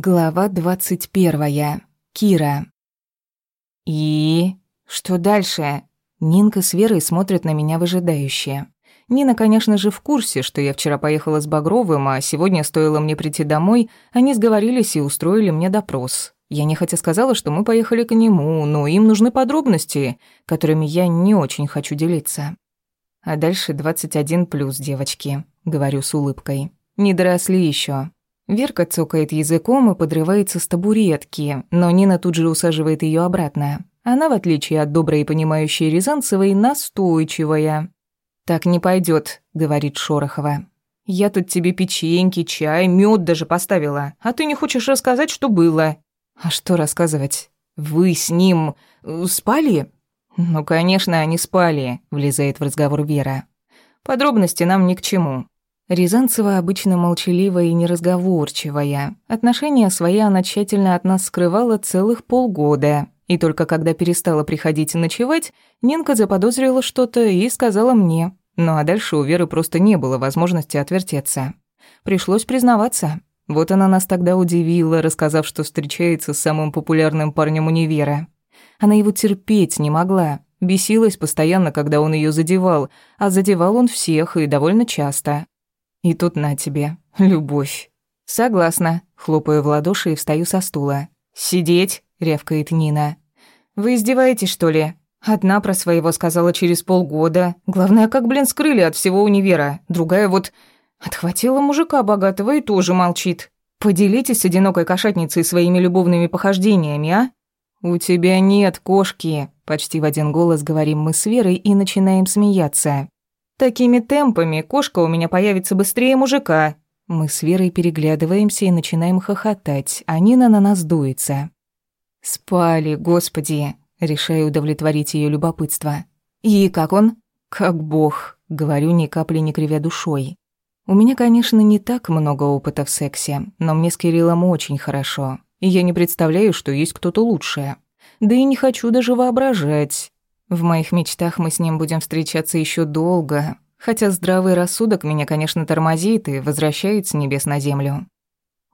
Глава 21. Кира. И что дальше? Нинка с Верой смотрят на меня выжидающе. Нина, конечно же, в курсе, что я вчера поехала с Багровым, а сегодня стоило мне прийти домой, они сговорились и устроили мне допрос. Я нехотя сказала, что мы поехали к нему, но им нужны подробности, которыми я не очень хочу делиться. А дальше 21 плюс, девочки, говорю с улыбкой. Не доросли еще. Верка цокает языком и подрывается с табуретки, но Нина тут же усаживает ее обратно. Она, в отличие от доброй и понимающей Рязанцевой, настойчивая. «Так не пойдет, говорит Шорохова. «Я тут тебе печеньки, чай, мед даже поставила, а ты не хочешь рассказать, что было». «А что рассказывать? Вы с ним э, спали?» «Ну, конечно, они спали», — влезает в разговор Вера. «Подробности нам ни к чему. Рязанцева обычно молчаливая и неразговорчивая. Отношения свои она тщательно от нас скрывала целых полгода. И только когда перестала приходить и ночевать, Нинка заподозрила что-то и сказала мне. Ну а дальше у Веры просто не было возможности отвертеться. Пришлось признаваться. Вот она нас тогда удивила, рассказав, что встречается с самым популярным парнем универа. Она его терпеть не могла. Бесилась постоянно, когда он ее задевал, а задевал он всех и довольно часто. И тут на тебе, любовь. Согласна, хлопаю в ладоши и встаю со стула. Сидеть, ревкает Нина. Вы издеваетесь, что ли? Одна про своего сказала через полгода. Главное, как, блин, скрыли от всего универа. Другая вот отхватила мужика богатого и тоже молчит. Поделитесь с одинокой кошатницей своими любовными похождениями, а? «У тебя нет кошки», — почти в один голос говорим мы с Верой и начинаем смеяться. Такими темпами кошка у меня появится быстрее мужика. Мы с Верой переглядываемся и начинаем хохотать, а Нина на нас дуется. Спали, господи, решаю удовлетворить ее любопытство. И как он? Как бог, говорю, ни капли не кривя душой. У меня, конечно, не так много опыта в сексе, но мне с Кириллом очень хорошо, и я не представляю, что есть кто-то лучше. Да и не хочу даже воображать. В моих мечтах мы с ним будем встречаться еще долго, хотя здравый рассудок меня, конечно, тормозит и возвращает с небес на землю.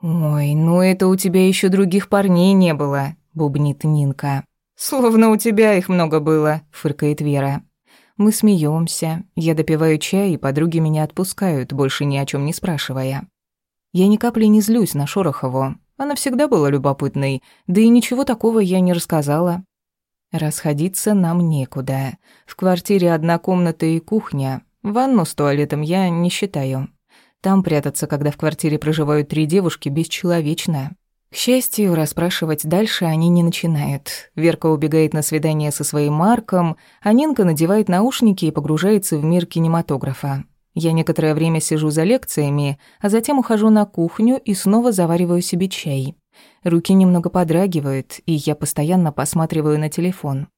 «Ой, ну это у тебя еще других парней не было», — бубнит Нинка. «Словно у тебя их много было», — фыркает Вера. Мы смеемся. я допиваю чай, и подруги меня отпускают, больше ни о чем не спрашивая. Я ни капли не злюсь на Шорохову. Она всегда была любопытной, да и ничего такого я не рассказала. Расходиться нам некуда. В квартире одна комната и кухня. Ванну с туалетом я не считаю. Там прятаться, когда в квартире проживают три девушки, бесчеловечно. К счастью, расспрашивать дальше они не начинают. Верка убегает на свидание со своим Марком, а Нинка надевает наушники и погружается в мир кинематографа. Я некоторое время сижу за лекциями, а затем ухожу на кухню и снова завариваю себе чай. Руки немного подрагивают, и я постоянно посматриваю на телефон.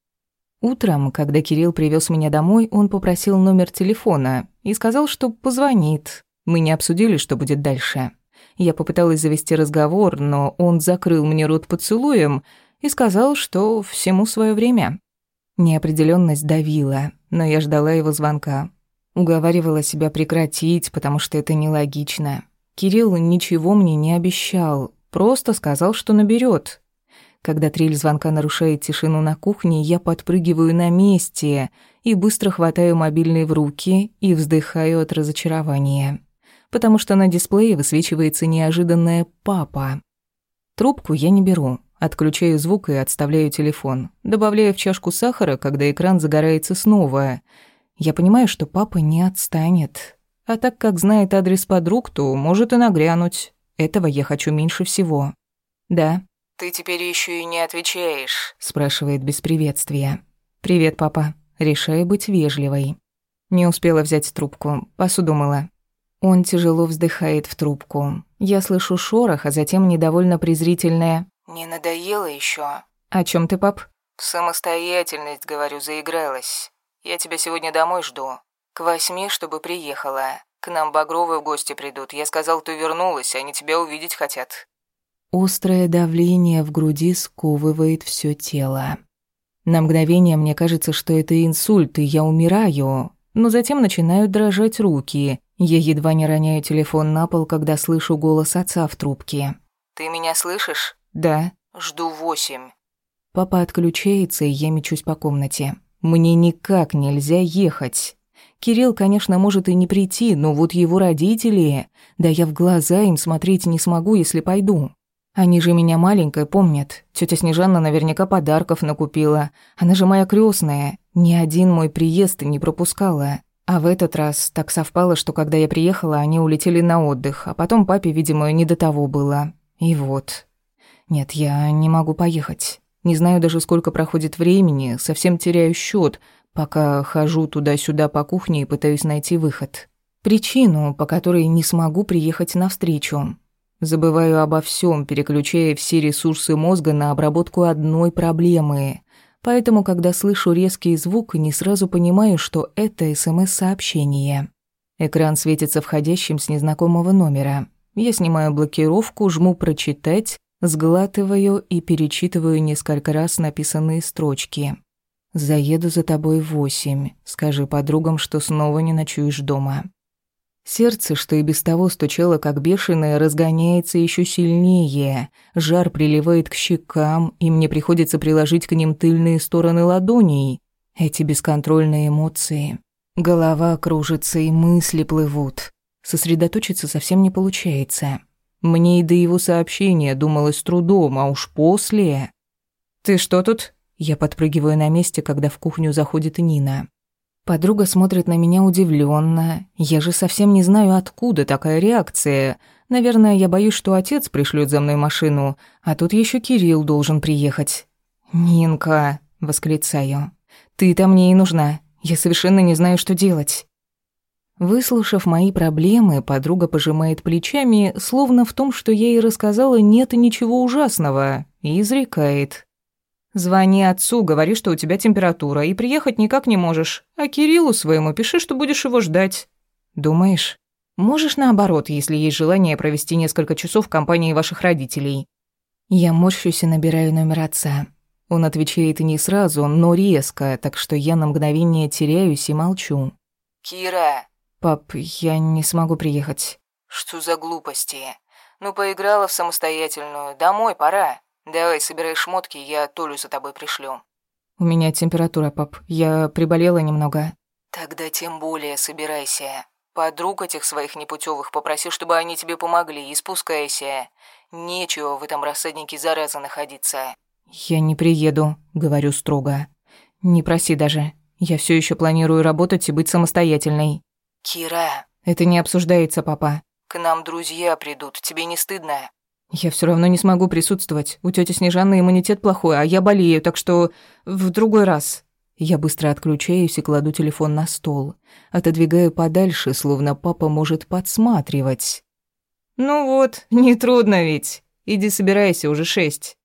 Утром, когда Кирилл привез меня домой, он попросил номер телефона и сказал, что позвонит. Мы не обсудили, что будет дальше. Я попыталась завести разговор, но он закрыл мне рот поцелуем и сказал, что всему свое время. Неопределенность давила, но я ждала его звонка. Уговаривала себя прекратить, потому что это нелогично. Кирилл ничего мне не обещал, Просто сказал, что наберет. Когда трель звонка нарушает тишину на кухне, я подпрыгиваю на месте и быстро хватаю мобильный в руки и вздыхаю от разочарования, потому что на дисплее высвечивается неожиданное «папа». Трубку я не беру, отключаю звук и отставляю телефон, добавляя в чашку сахара, когда экран загорается снова. Я понимаю, что папа не отстанет, а так как знает адрес подруг, то может и нагрянуть. Этого я хочу меньше всего. Да. Ты теперь еще и не отвечаешь, спрашивает без приветствия. Привет, папа. Решаю быть вежливой. Не успела взять трубку, посуду мыла. Он тяжело вздыхает в трубку. Я слышу шорох, а затем недовольно презрительное. «Не надоело еще. «О чем ты, пап?» «Самостоятельность, говорю, заигралась. Я тебя сегодня домой жду. К восьми, чтобы приехала. Нам Багровы в гости придут. Я сказал, ты вернулась, они тебя увидеть хотят». Острое давление в груди сковывает все тело. На мгновение мне кажется, что это инсульт, и я умираю. Но затем начинают дрожать руки. Я едва не роняю телефон на пол, когда слышу голос отца в трубке. «Ты меня слышишь?» «Да». «Жду восемь». Папа отключается, и я мечусь по комнате. «Мне никак нельзя ехать». Кирилл, конечно, может и не прийти, но вот его родители... Да я в глаза им смотреть не смогу, если пойду. Они же меня маленькая помнят. Тётя Снежанна наверняка подарков накупила. Она же моя крёстная. Ни один мой приезд не пропускала. А в этот раз так совпало, что когда я приехала, они улетели на отдых, а потом папе, видимо, не до того было. И вот. Нет, я не могу поехать. Не знаю даже, сколько проходит времени, совсем теряю счёт, пока хожу туда-сюда по кухне и пытаюсь найти выход. Причину, по которой не смогу приехать навстречу. Забываю обо всем, переключая все ресурсы мозга на обработку одной проблемы. Поэтому, когда слышу резкий звук, не сразу понимаю, что это СМС-сообщение. Экран светится входящим с незнакомого номера. Я снимаю блокировку, жму «Прочитать», сглатываю и перечитываю несколько раз написанные строчки. Заеду за тобой в восемь. Скажи подругам, что снова не ночуешь дома». Сердце, что и без того стучало как бешеное, разгоняется еще сильнее. Жар приливает к щекам, и мне приходится приложить к ним тыльные стороны ладоней. Эти бесконтрольные эмоции. Голова кружится и мысли плывут. Сосредоточиться совсем не получается. Мне и до его сообщения думалось трудом, а уж после... «Ты что тут?» Я подпрыгиваю на месте, когда в кухню заходит Нина. Подруга смотрит на меня удивленно. Я же совсем не знаю, откуда такая реакция. Наверное, я боюсь, что отец пришлет за мной машину, а тут еще Кирилл должен приехать. «Нинка», — восклицаю, — «ты-то мне и нужна. Я совершенно не знаю, что делать». Выслушав мои проблемы, подруга пожимает плечами, словно в том, что я ей рассказала, нет ничего ужасного, и изрекает. Звони отцу, говори, что у тебя температура, и приехать никак не можешь. А Кириллу своему пиши, что будешь его ждать. Думаешь? Можешь наоборот, если есть желание провести несколько часов в компании ваших родителей. Я морщусь и набираю номер отца. Он отвечает не сразу, но резко, так что я на мгновение теряюсь и молчу. «Кира!» «Пап, я не смогу приехать». «Что за глупости? Ну, поиграла в самостоятельную. Домой пора». Давай, собирай шмотки, я Толю за тобой пришлю. У меня температура, пап. Я приболела немного. Тогда тем более собирайся. Подруг этих своих непутевых попроси, чтобы они тебе помогли, и спускайся. Нечего в этом рассаднике зараза находиться. Я не приеду, говорю строго. Не проси даже. Я все еще планирую работать и быть самостоятельной. Кира. Это не обсуждается, папа. К нам друзья придут, тебе не стыдно? «Я все равно не смогу присутствовать. У тети Снежаны иммунитет плохой, а я болею, так что в другой раз». Я быстро отключаюсь и кладу телефон на стол. Отодвигаю подальше, словно папа может подсматривать. «Ну вот, нетрудно ведь. Иди собирайся, уже шесть».